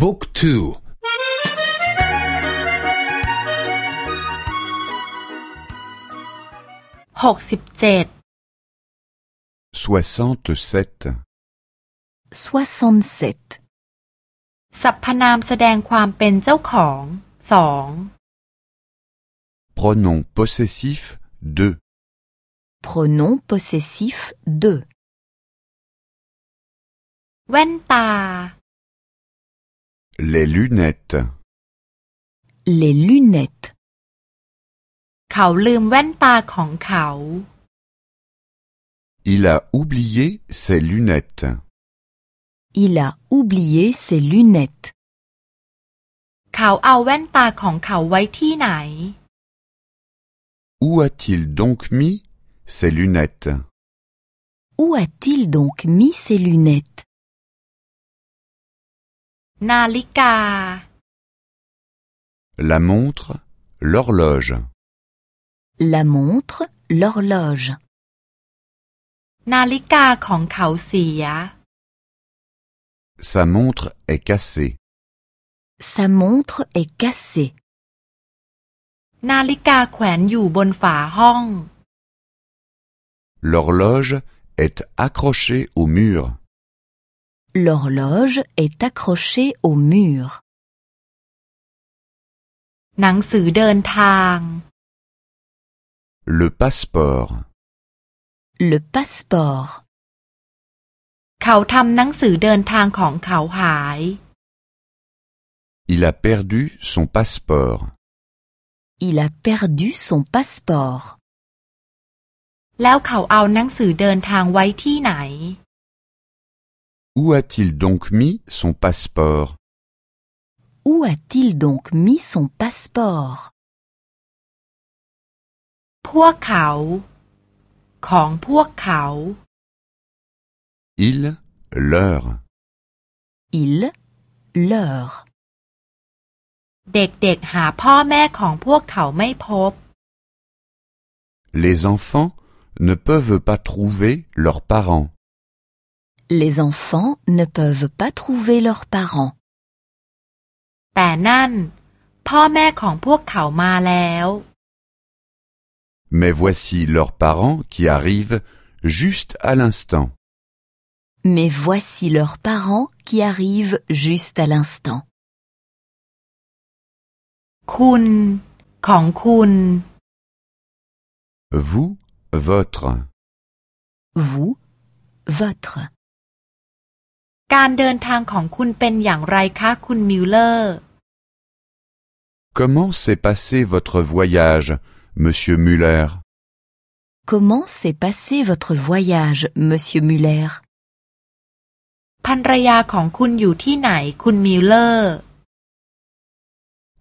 บุ๊กทูหกสิบเจ็ด soixante-sept, 67. สรรพนามแสดงความเป็นเจ้าของสอง pronom possessif, deux, Pronom possessif 2. แว่นตา les lunettes, Les lunettes. เขาลืมแว่นตาของเขา il a oublié ses lunettes, Il a oublié ses lunettes. เขาเอาแว่นตาของเขาไว้ที่ไหน où a-t-il donc mis ses lunettes Où a-t-il donc mis ses lunettes นาฬิกา La montre, l'horloge, La montre, l'horloge. นาฬิกาของเขาเสีย sa montre est cassée, Sa montre est cassée. นาฬิกาแขวนอยู่บนฝาห้อง l'horloge est accrochée au mur, L'horloge est accrochée au mur. หนังสือเดินทาง le passeport, Le passeport. เขาทำหนังสือเดินทางของเขาหาย il a perdu son passeport, Il a perdu son passeport. แล้วเขาเอาหนังสือเดินทางไว้ที่ไหน où a-t-il donc mis son passeport Où a-t-il donc mis son passeport พวกเขา ของพวกเขา il, leur, Il, leur. เด็กๆหาพ่อแม่ของพวกเขาไม่พบ les enfants ne peuvent pas trouver leurs parents, Les enfants ne peuvent pas trouver leurs parents. แต่นั่น พ่อแม่ของพวกเขามาแล้ว mais voici leurs parents qui arrivent juste à l'instant. Mais voici leurs parents qui arrivent juste à l'instant. คุณ ของคุณ Vous, votre, Vous, votre. การเดินทางของคุณเป็นอย่างไรคะ คุณมิลเลอร์ comment s'est passé votre voyage, monsieur Muller Comment s'est passé votre voyage, monsieur Muller ภรรยาของคุณอยู่ที่ไหน คุณมิลเลอร์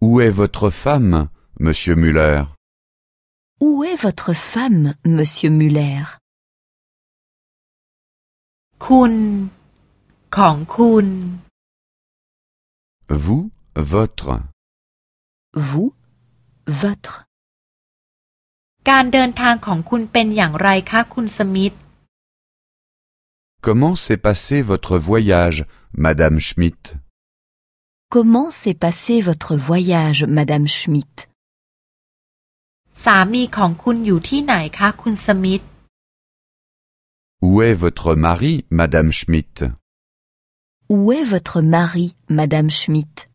Où est votre femme, monsieur Muller Où est votre femme, monsieur Muller คุณ ของคุณ Vous, votre, Vous, votre. การเดินทางของคุณเป็นอย่างไรคะ คุณสมิธ comment s'est passé votre voyage, madame Schmidt Comment s'est passé votre voyage, madame Schmidt สามีของคุณอยู่ที่ไหนคะ คุณสมิธ Où est votre mari, madame Schmidt où est votre mari, madame Schmidt